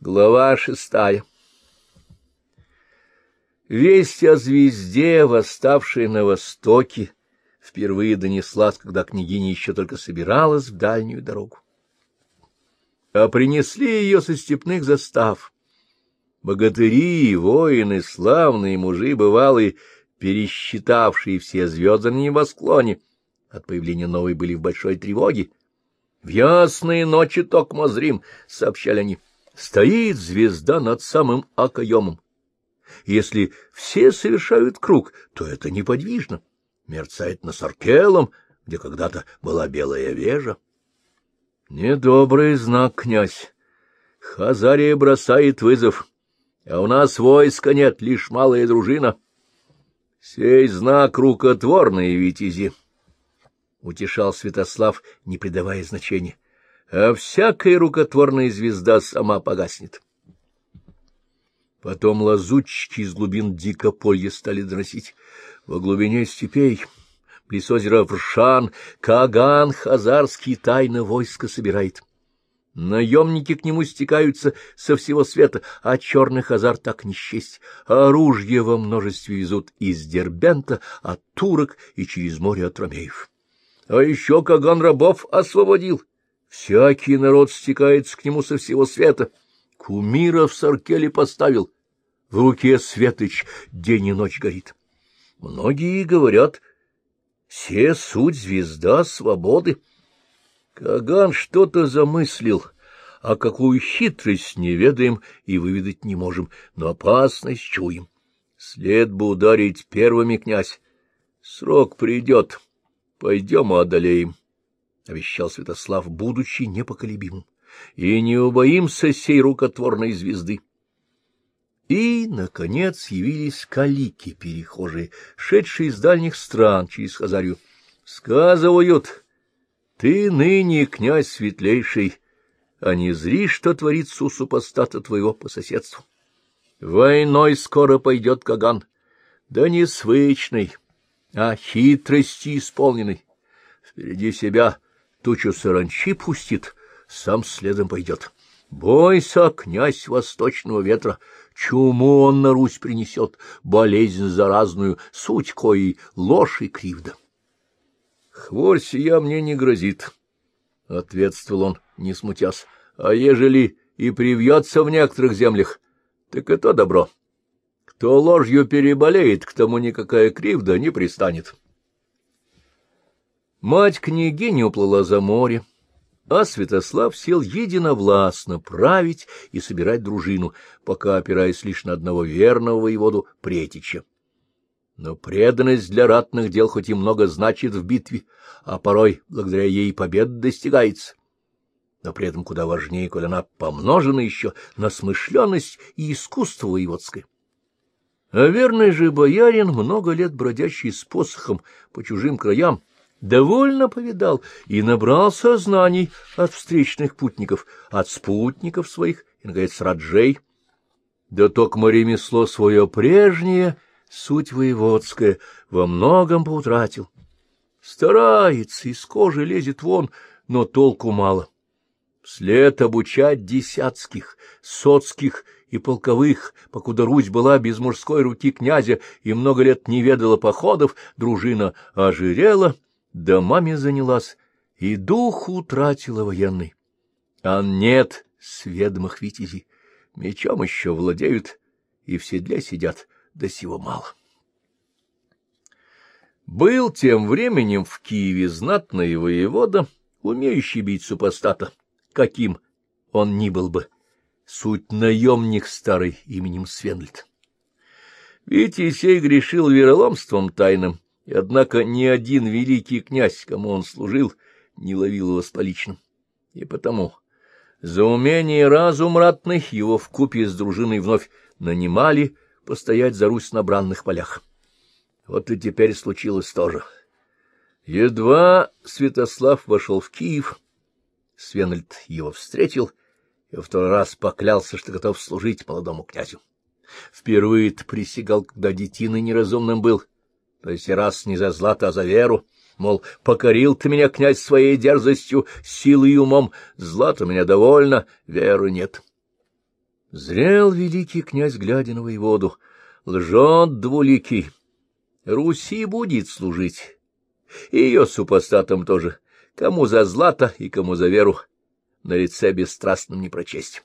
Глава шестая Весть о звезде, восставшей на востоке, впервые донеслась, когда княгиня еще только собиралась в дальнюю дорогу. А принесли ее со степных застав. Богатыри, воины, славные мужи, бывалые, пересчитавшие все звезды на небосклоне, от появления новой были в большой тревоге. — В ясные ночи токмо зрим, — сообщали они, — Стоит звезда над самым окоемом. Если все совершают круг, то это неподвижно. Мерцает на Саркелом, где когда-то была белая вежа. Недобрый знак, князь. Хазария бросает вызов, а у нас войска нет, лишь малая дружина. Сей знак рукотворный, витязи, — утешал Святослав, не придавая значения а всякая рукотворная звезда сама погаснет. Потом лазутчики из глубин дикополья стали доносить. Во глубине степей, близ озера Вршан, Каган Хазарский тайно войско собирает. Наемники к нему стекаются со всего света, а черный хазар так не счесть. Оружие во множестве везут из Дербента, от турок и через море от ромеев. А еще Каган рабов освободил. Всякий народ стекается к нему со всего света. Кумира в Саркеле поставил. В руке Светоч день и ночь горит. Многие говорят, все суть звезда свободы. Каган что-то замыслил, а какую хитрость не ведаем и выведать не можем, но опасность чуем. След бы ударить первыми, князь. Срок придет, пойдем и одолеем. — обещал Святослав, будучи непоколебимым, — и не убоимся сей рукотворной звезды. И, наконец, явились калики перехожие, шедшие из дальних стран через Хазарию. Сказывают, ты ныне князь светлейший, а не зри, что творится у супостата твоего по соседству. Войной скоро пойдет Каган, да не свычный, а хитрости исполненный. Впереди себя тучу саранчи пустит, сам следом пойдет. Бойся, князь восточного ветра, чуму он на Русь принесет, болезнь заразную, суть коей ложь и кривда. — Хворь сия мне не грозит, — ответствовал он, не смутясь, — а ежели и привьется в некоторых землях, так это добро. Кто ложью переболеет, к тому никакая кривда не пристанет. — Мать княгини уплыла за море, а Святослав сел единовластно править и собирать дружину, пока опираясь лишь на одного верного воеводу Претича. Но преданность для ратных дел хоть и много значит в битве, а порой благодаря ей победа достигается. Но при этом куда важнее, коль она помножена еще на смышленность и искусство воеводское. А верный же боярин, много лет бродящий с посохом по чужим краям, довольно повидал и набрался знаний от встречных путников, от спутников своих, и, наконец, раджей. Да токмо ремесло свое прежнее, суть воеводская, во многом поутратил. Старается, из кожи лезет вон, но толку мало. След обучать десятских, соцких и полковых, покуда Русь была без мужской руки князя и много лет не ведала походов, дружина ожирела — домами занялась и дух утратила военный. А нет сведомых витязей, мечом еще владеют и в седле сидят, до сего мало. Был тем временем в Киеве знатный воевода, умеющий бить супостата, каким он ни был бы, суть наемник старый именем Свенльд. Витязь сей грешил вероломством тайным, и однако ни один великий князь, кому он служил, не ловил его с поличным. И потому за умение разум ратных его вкупе с дружиной вновь нанимали постоять за Русь на бранных полях. Вот и теперь случилось тоже. Едва Святослав вошел в Киев, Свенальд его встретил и во второй раз поклялся, что готов служить молодому князю. Впервые-то присягал, когда детиной неразумным был — то есть раз не за злато, а за веру, мол, покорил ты меня, князь, своей дерзостью, силой и умом, злато меня довольно, веры нет. Зрел великий князь, глядя на воеводу, лжет двуликий. Руси будет служить, и ее супостатам тоже, кому за злато и кому за веру, на лице бесстрастным не прочесть.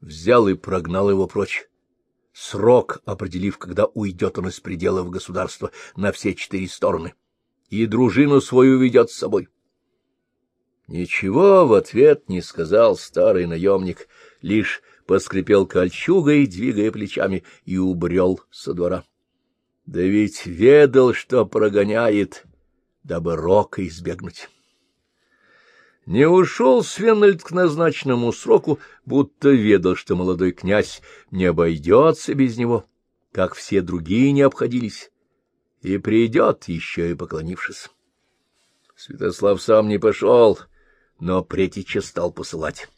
Взял и прогнал его прочь срок определив, когда уйдет он из пределов государства на все четыре стороны, и дружину свою ведет с собой. Ничего в ответ не сказал старый наемник, лишь поскрипел кольчугой, двигая плечами, и убрел со двора. Да ведь ведал, что прогоняет, дабы рока избегнуть. Не ушел Свенальд к назначенному сроку, будто ведал, что молодой князь не обойдется без него, как все другие не обходились, и придет, еще и поклонившись. Святослав сам не пошел, но Претича стал посылать.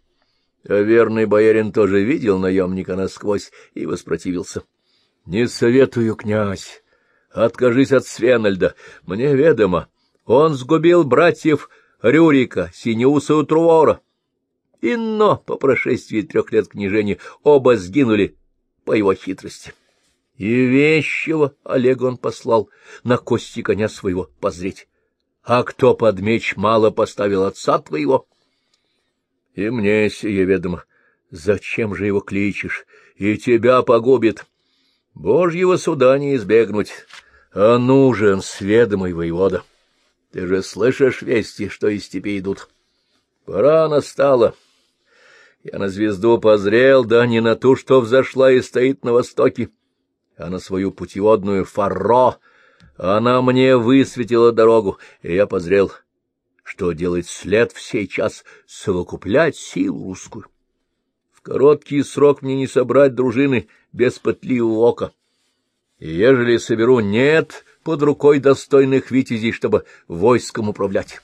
А верный боярин тоже видел наемника насквозь и воспротивился. — Не советую, князь, откажись от Свенальда, мне ведомо. Он сгубил братьев Рюрика, Синеуса и Трувора. Инно по прошествии трех лет княжения оба сгинули по его хитрости. И вещего Олега он послал на кости коня своего позреть. А кто под меч мало поставил отца твоего? И мне сие ведомо. Зачем же его кличешь? И тебя погубит. Божьего суда не избегнуть, а нужен сведомый воевода. Ты же слышишь вести, что из степи идут? Пора настала. Я на звезду позрел, да не на ту, что взошла и стоит на востоке, а на свою путеводную фаро. Она мне высветила дорогу, и я позрел, что делать след в сей час — совокуплять силу русскую. В короткий срок мне не собрать дружины без пытливого ока. И ежели соберу, нет под рукой достойных витязей, чтобы войском управлять.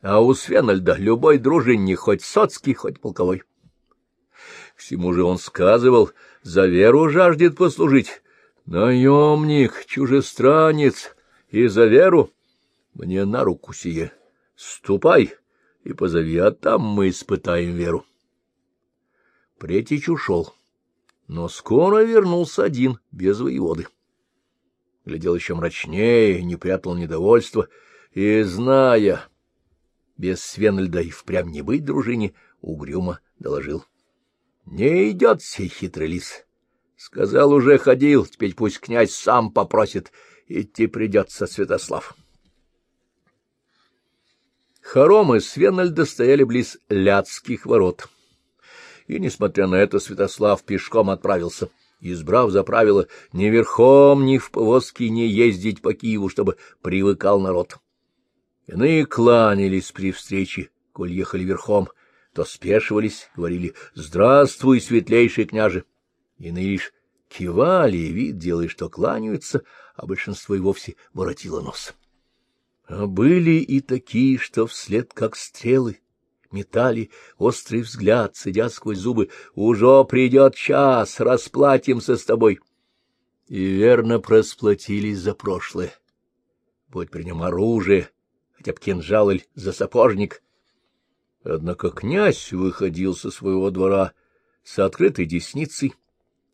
А у Свенальда любой дружинник, хоть соцкий, хоть полковой. К всему же он сказывал, за веру жаждет послужить. Наемник, чужестранец, и за веру мне на руку сие. Ступай и позови, а там мы испытаем веру. Претич ушел, но скоро вернулся один, без воеводы глядел еще мрачнее, не прятал недовольства, и, зная, без Свенальда и впрямь не быть дружине, угрюмо доложил. — Не идет сей хитрый лис. Сказал, уже ходил, теперь пусть князь сам попросит, идти придется, Святослав. Хоромы Свенальда стояли близ Ляцких ворот. И, несмотря на это, Святослав пешком отправился — избрав за правило ни верхом, ни в повозке не ездить по Киеву, чтобы привыкал народ. Иные кланялись при встрече, коль ехали верхом, то спешивались, говорили «Здравствуй, светлейший княже!» Иные лишь кивали, вид делая, что кланяются, а большинство и вовсе воротило нос. А были и такие, что вслед как стрелы метали острый взгляд, сидя сквозь зубы. «Уже придет час, расплатимся с тобой». И верно просплатились за прошлое. Будь при нем оружие, хотя б кинжал или засапожник. Однако князь выходил со своего двора с открытой десницей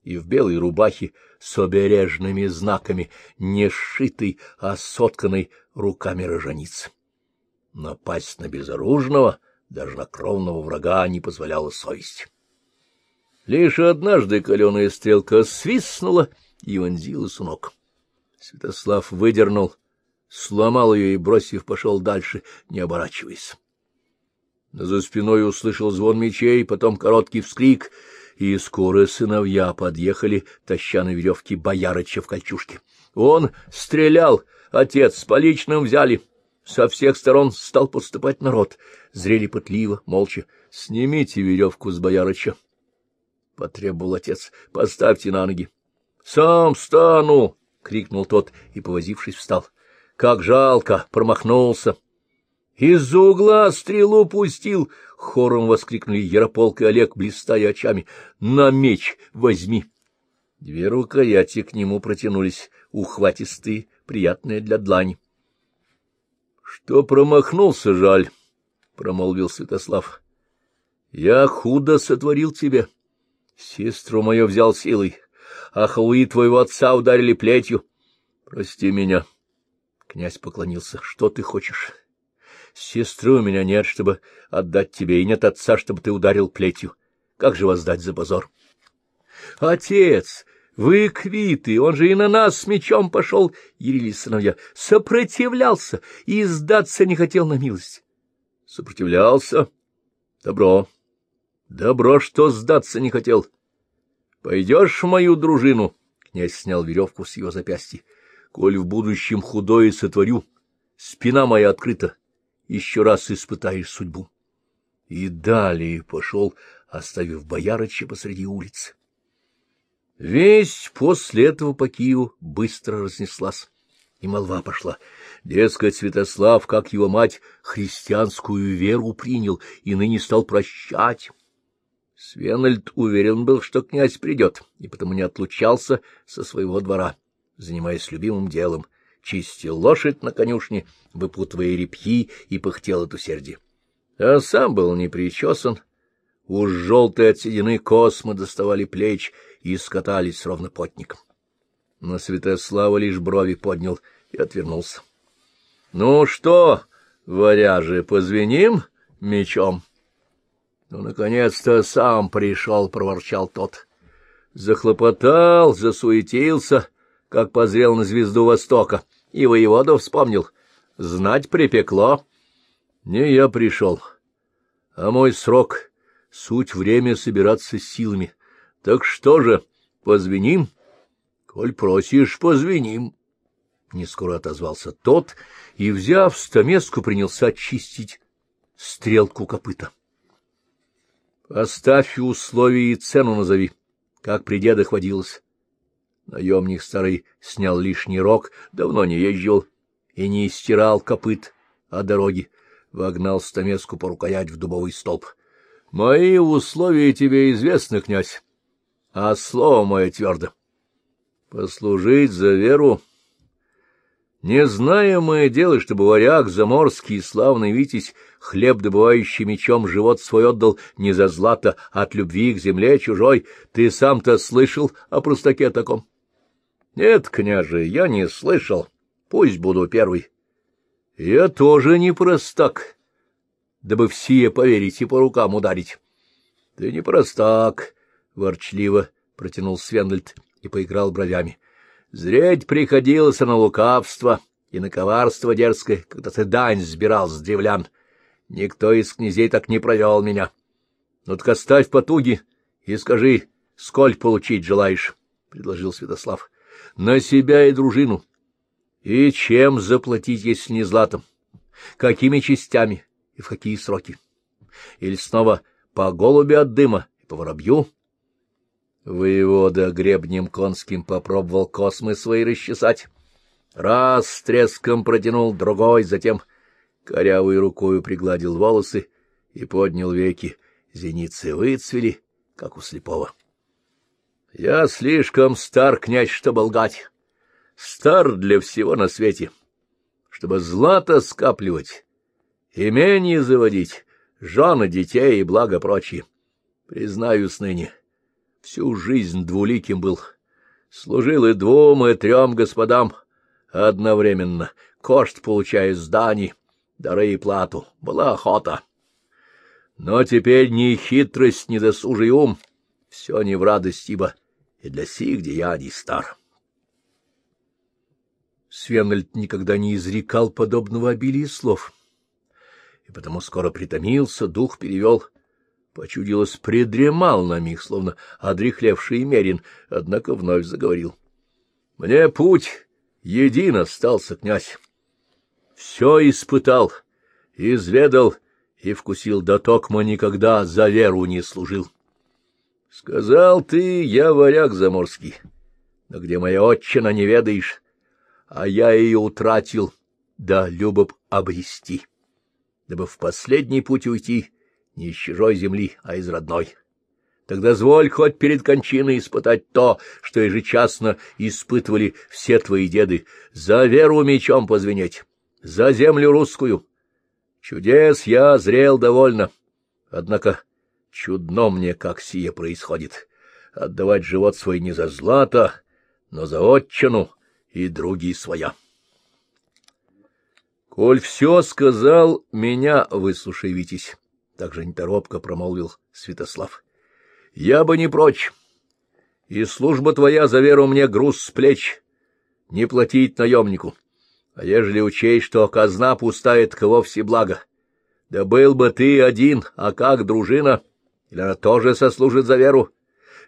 и в белой рубахе с обережными знаками, не сшитой, а сотканной руками рожениц. Напасть на безоружного — даже на кровного врага не позволяла совесть. Лишь однажды каленая стрелка свистнула и вонзилась у ног. Святослав выдернул, сломал ее и, бросив, пошел дальше, не оборачиваясь. За спиной услышал звон мечей, потом короткий вскрик, и скоро сыновья подъехали, таща на веревке боярыча в кольчужке. Он стрелял, отец с поличным взяли. Со всех сторон стал подступать народ. Зрели пытливо, молча. — Снимите веревку с боярыча, — потребовал отец. — Поставьте на ноги. — Сам стану! — крикнул тот и, повозившись, встал. — Как жалко! Промахнулся! Из-за угла стрелу пустил! — хором воскликнули Ярополк и Олег, блистая очами. — На меч возьми! Две рукояти к нему протянулись, ухватистые, приятные для длани. Что промахнулся, жаль, — промолвил Святослав. — Я худо сотворил тебе. Сестру мою взял силой, а халуи твоего отца ударили плетью. Прости меня. Князь поклонился. Что ты хочешь? Сестры у меня нет, чтобы отдать тебе, и нет отца, чтобы ты ударил плетью. Как же воздать за позор? Отец! Вы квиты, он же и на нас с мечом пошел, — ярились сыновья, — сопротивлялся и сдаться не хотел на милость. Сопротивлялся? Добро. Добро, что сдаться не хотел. Пойдешь в мою дружину? Князь снял веревку с его запястья. Коль в будущем худое сотворю, спина моя открыта, еще раз испытаешь судьбу. И далее пошел, оставив боярыча посреди улицы. Весть после этого по Киеву быстро разнеслась, и молва пошла. Дескать, Святослав, как его мать, христианскую веру принял и ныне стал прощать. Свенальд уверен был, что князь придет, и потому не отлучался со своего двора, занимаясь любимым делом, чистил лошадь на конюшне, выпутывая репьи и пыхтел от усердия. А сам был не причесан, уж желтые от седины космы доставали плеч и скатались ровно потником. Но Святослава лишь брови поднял и отвернулся. — Ну что, варяжи, позвеним мечом? — Ну, наконец-то сам пришел, — проворчал тот. Захлопотал, засуетился, как позрел на звезду Востока, и воеводу вспомнил. Знать припекло. Не я пришел, а мой срок, суть время собираться силами. Так что же, позвеним? Коль просишь, позвеним. Нескоро отозвался тот и, взяв стамеску, принялся очистить стрелку копыта. Оставь условия и цену назови, как при дедах водилось. Наемник старый снял лишний рог, давно не езжал и не истирал копыт о дороге, вогнал стамеску по рукоять в дубовый столб. — Мои условия тебе известны, князь а слово мое твердо. Послужить за веру... Незнаемое дело, чтобы варяг заморский славный Витязь, хлеб добывающий мечом, живот свой отдал не за злато, а от любви к земле чужой. Ты сам-то слышал о простаке таком? Нет, княже, я не слышал. Пусть буду первый. Я тоже не простак, дабы все поверить и по рукам ударить. Ты не простак, — ворчливо протянул Свендальд и поиграл бровями. — Зреть приходилось на лукавство и на коварство дерзкое, когда ты дань сбирал с древлян. Никто из князей так не провел меня. Ну так оставь потуги и скажи, сколь получить желаешь, — предложил Святослав. — На себя и дружину. И чем заплатить, если не златом? Какими частями и в какие сроки? Или снова по голуби от дыма и по воробью? — Воевода гребнем конским попробовал космы свои расчесать. Раз с треском протянул, другой, затем корявой рукою пригладил волосы и поднял веки. Зеницы выцвели, как у слепого. — Я слишком стар, князь, чтобы лгать. Стар для всего на свете. Чтобы злато скапливать, имение заводить, жены, детей и благо прочие. Признаюсь ныне, — Всю жизнь двуликим был. Служил и двум, и трем господам одновременно. Кошт получая зданий, дары и плату. Была охота. Но теперь ни хитрость, ни досужий ум. Все не в радость, ибо и для сих деяний стар. Свенальд никогда не изрекал подобного обилия слов, потому скоро притомился, дух перевел — Почудилось, придремал на миг, словно одрехлевший Мерин, однако вновь заговорил. — Мне путь един остался, князь. Все испытал, изведал и вкусил, да токмо никогда за веру не служил. Сказал ты, я варяг заморский, но где моя отчина не ведаешь, а я ее утратил, да любоб обрести, дабы в последний путь уйти — не из чужой земли, а из родной. Тогда зволь хоть перед кончиной испытать то, что ежечасно испытывали все твои деды, за веру мечом позвенеть, за землю русскую. Чудес я зрел довольно, однако чудно мне, как сие происходит. отдавать живот свой не за злато, но за отчину и други своя. — Коль все сказал, меня выслушай, Витязь, — также неторопко промолвил Святослав. — Я бы не прочь. И служба твоя за веру мне груз с плеч, не платить наемнику. А ежели учесть, что казна пустая, так вовсе благо. Да был бы ты один, а как дружина? Или она тоже сослужит за веру?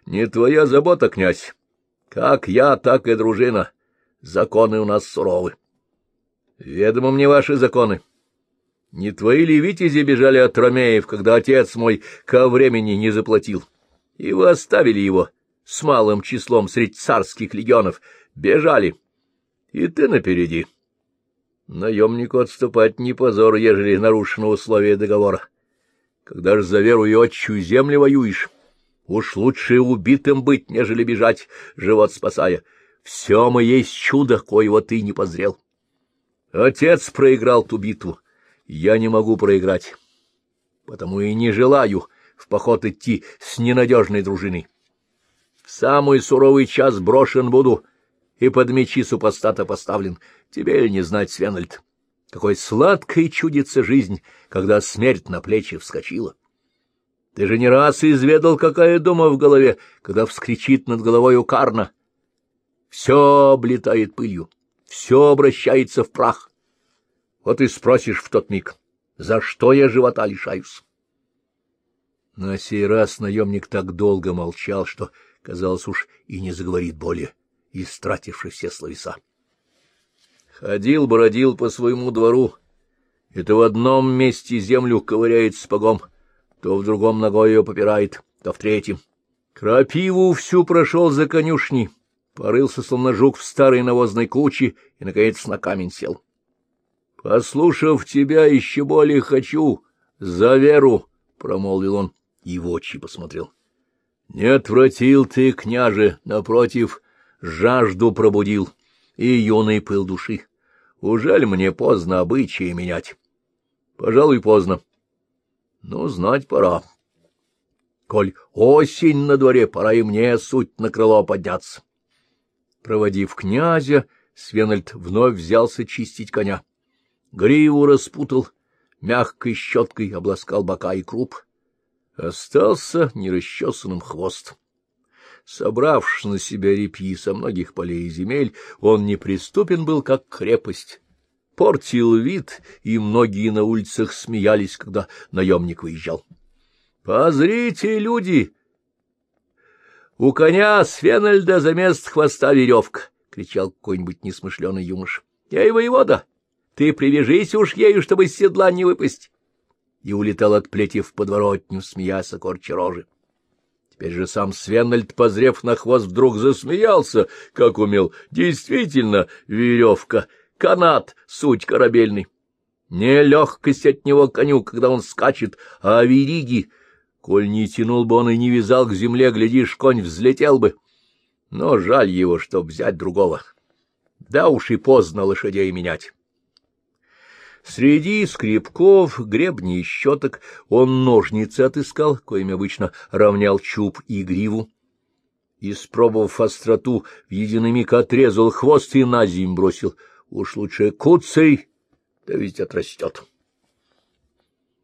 Не твоя забота, князь. Как я, так и дружина. Законы у нас суровы. Ведомо мне ваши законы. Не твои ли витязи бежали от Ромеев, когда отец мой ко времени не заплатил? И вы оставили его с малым числом среди царских легионов. Бежали. И ты напереди. Наемнику отступать не позор, ежели нарушено условие договора. Когда же за веру и отчую земли воюешь, уж лучше убитым быть, нежели бежать, живот спасая. Все мы есть чудо, коего ты не позрел. Отец проиграл ту битву, я не могу проиграть, потому и не желаю в поход идти с ненадежной дружиной. В самый суровый час брошен буду и под мечи супостата поставлен. Тебе ли не знать, Свенальд, какой сладкой чудится жизнь, когда смерть на плечи вскочила. Ты же не раз изведал, какая дума в голове, когда вскричит над головой у Карна. Все облетает пылью все обращается в прах. Вот и спросишь в тот миг, за что я живота лишаюсь? На сей раз наемник так долго молчал, что, казалось, уж и не заговорит более, истративший все словеса. Ходил-бродил по своему двору, и то в одном месте землю ковыряет спагом, то в другом ногой ее попирает, то в третьем. Крапиву всю прошел за конюшни, порылся, словно жук в старой навозной куче, и, наконец, на камень сел. — Послушав тебя, еще более хочу, за веру, — промолвил он и в очи посмотрел. — Не отвратил ты, княже, напротив, жажду пробудил и юный пыл души. Ужель мне поздно обычаи менять? Пожалуй, поздно. Ну, знать пора. Коль осень на дворе, пора и мне суть на крыло подняться. Проводив князя, Свенальд вновь взялся чистить коня. Гриву распутал, мягкой щеткой обласкал бока и круп. Остался нерасчесанным хвост. Собравшись на себя репьи со многих полей и земель, он неприступен был, как крепость. Портил вид, и многие на улицах смеялись, когда наемник выезжал. — Позрите, люди! У коня Свенальда за мест хвоста веревка, — кричал какой-нибудь несмышленый юнош. — Я и воевода. Ты привяжись уж ею, чтобы с седла не выпасть. И улетал от плети в подворотню, смеясь о корче рожи. Теперь же сам Свенальд, позрев на хвост, вдруг засмеялся, как умел. Действительно, веревка, канат, суть корабельный. Не легкость от него коню, когда он скачет, а вериги — Коль не тянул бы он и не вязал к земле, глядишь, конь взлетел бы. Но жаль его, чтоб взять другого. Да уж и поздно лошадей менять. Среди скребков, гребней и щеток он ножницы отыскал, коими обычно равнял чуб и гриву. Испробовав остроту, в единый миг отрезал хвост и на зим бросил. Уж лучше куцей, да ведь отрастет.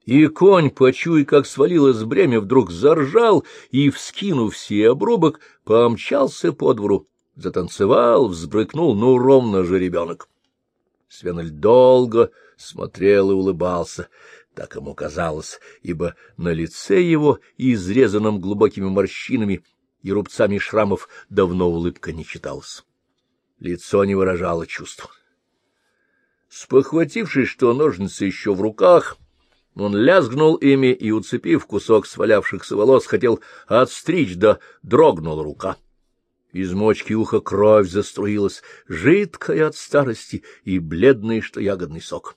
И конь, почуя, как свалилось бремя, вдруг заржал и, вскинув все обрубок, помчался по двору, затанцевал, взбрыкнул, ну, ровно же ребенок. Свенель долго смотрел и улыбался, так ему казалось, ибо на лице его, изрезанном глубокими морщинами и рубцами шрамов, давно улыбка не читалась. Лицо не выражало чувств. Спохватившись, что ножницы еще в руках, он лязгнул ими и, уцепив кусок свалявшихся волос, хотел отстричь, да дрогнула рука. Из мочки уха кровь заструилась, жидкая от старости и бледный, что ягодный сок.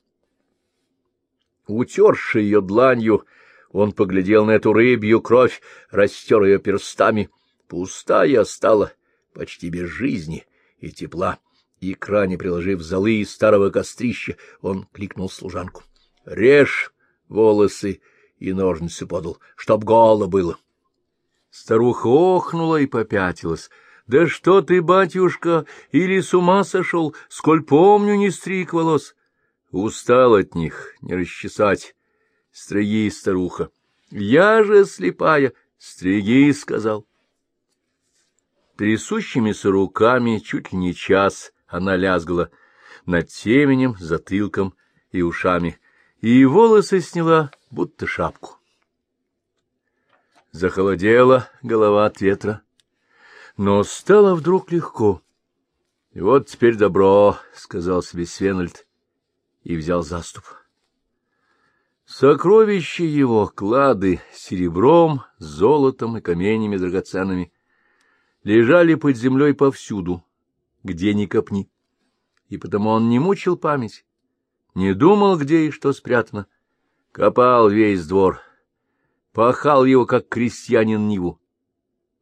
Утерши ее дланью, он поглядел на эту рыбью кровь, растер ее перстами. Пустая стала, почти без жизни и тепла. И кране приложив золы из старого кострища, он кликнул служанку. — Режь! Волосы и ножницы подал, чтоб голо было. Старуха охнула и попятилась. — Да что ты, батюшка, или с ума сошел, сколь помню, не стриг волос. Устал от них, не расчесать. Стриги, старуха. Я же слепая. Стриги, сказал. Трясущимися руками чуть ли не час она лязгала над теменем, затылком и ушами, и волосы сняла, будто шапку. Захолодела голова от ветра, но стало вдруг легко. — Вот теперь добро, — сказал себе Свенальд и взял заступ. Сокровища его, клады, серебром, золотом и каменями драгоценными, лежали под землей повсюду, где ни копни, и потому он не мучил память, не думал, где и что спрятано, копал весь двор, пахал его, как крестьянин Ниву.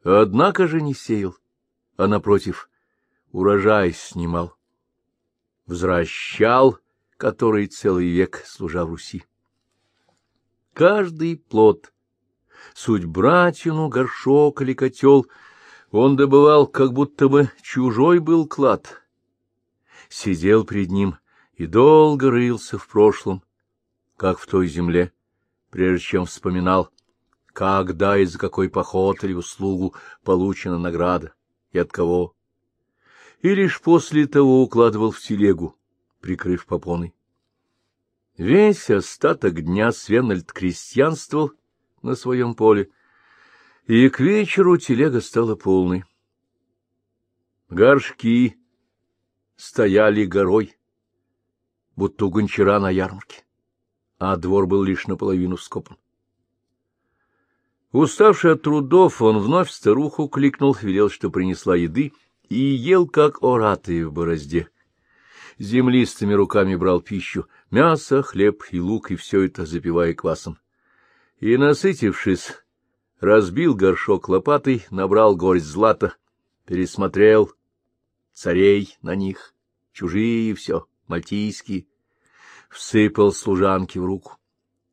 Однако же не сеял, а, напротив, урожай снимал, возвращал, который целый век служа в Руси. Каждый плод, суть братину, горшок или котел, он добывал, как будто бы чужой был клад. Сидел пред ним и долго рылся в прошлом, как в той земле, прежде чем вспоминал, когда и за какой поход или услугу получена награда и от кого. И лишь после того укладывал в телегу, прикрыв попоной. Весь остаток дня Свенальд крестьянствовал на своем поле, и к вечеру телега стала полной. Горшки стояли горой, будто у гончара на ярмарке, а двор был лишь наполовину вскопан. Уставший от трудов, он вновь старуху кликнул, велел, что принесла еды, и ел, как оратые в борозде. Землистыми руками брал пищу, мясо, хлеб и лук, и все это запивая квасом. И, насытившись, разбил горшок лопатой, набрал горсть злата, пересмотрел царей на них, чужие все, мальтийские, всыпал служанке в руку.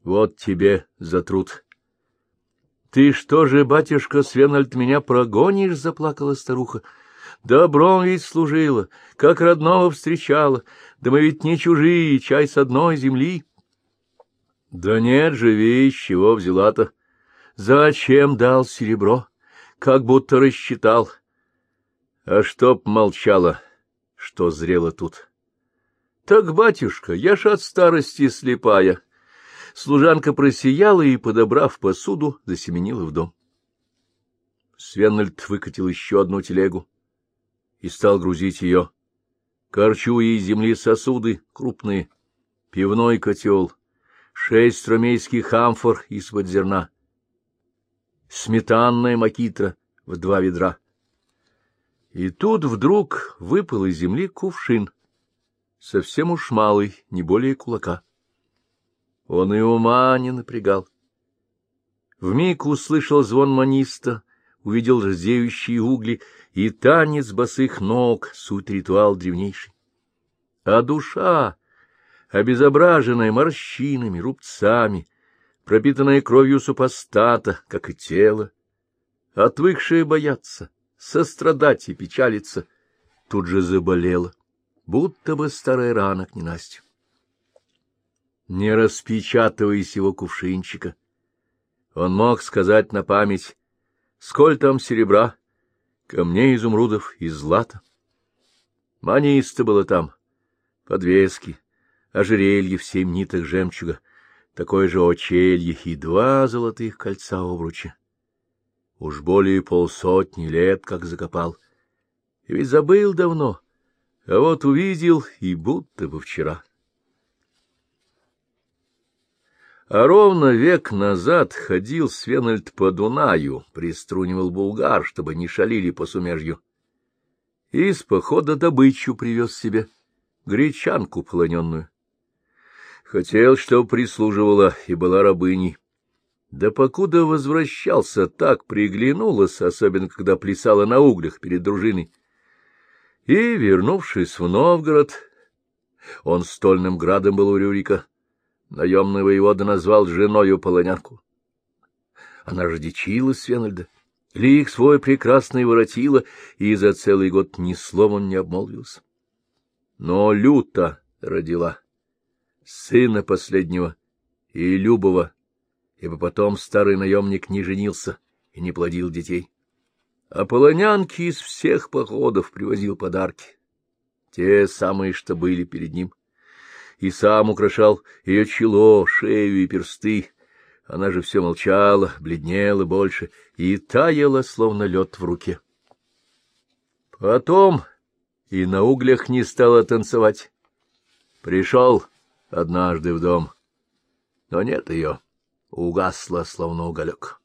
Вот тебе за труд. — Ты что же, батюшка Свенальд, меня прогонишь? — заплакала старуха. — Добром ведь служила, как родного встречала, да мы ведь не чужие, чай с одной земли. — Да нет же, вещь, чего взяла-то? Зачем дал серебро? Как будто рассчитал. А чтоб молчала, что зрело тут. Так, батюшка, я ж от старости слепая. Служанка просияла и, подобрав посуду, засеменила в дом. Свенальд выкатил еще одну телегу и стал грузить ее. Корчу из земли сосуды крупные, пивной котел, шесть ромейских амфор из-под зерна, сметанная макитра в два ведра. И тут вдруг выпал из земли кувшин, совсем уж малый, не более кулака. Он и ума не напрягал. Вмиг услышал звон маниста, увидел рдеющие угли и танец босых ног, суть ритуал древнейший. А душа, обезображенная морщинами, рубцами, пропитанная кровью супостата, как и тело, отвыкшая бояться, сострадать и печалиться, тут же заболела, будто бы старая рана к ненастью не распечатывая его кувшинчика. Он мог сказать на память, сколь там серебра, камней изумрудов и злата. Манисто было там, подвески, ожерелье в семь нитах жемчуга, такое же очелье и два золотых кольца обруча. Уж более полсотни лет как закопал. И ведь забыл давно, а вот увидел и будто бы вчера. А ровно век назад ходил Свенальд по Дунаю, приструнивал булгар, чтобы не шалили по сумежью. И с похода добычу привез себе, гречанку полоненную. Хотел, чтоб прислуживала и была рабыней. Да покуда возвращался, так приглянулась, особенно когда плясала на углях перед дружиной. И, вернувшись в Новгород, он стольным градом был у Рюрика, Наемный воевода назвал женою полонянку. Она же дичила Свенальда, Лик свой прекрасный воротила, и за целый год ни словом не обмолвился. Но люто родила сына последнего и Любова, ибо потом старый наемник не женился и не плодил детей. А полонянки из всех походов привозил подарки, те самые, что были перед ним. И сам украшал ее чело, шею и персты, она же все молчала, бледнела больше и таяла, словно лед в руке. Потом и на углях не стала танцевать. Пришел однажды в дом, но нет ее, угасла, словно уголек.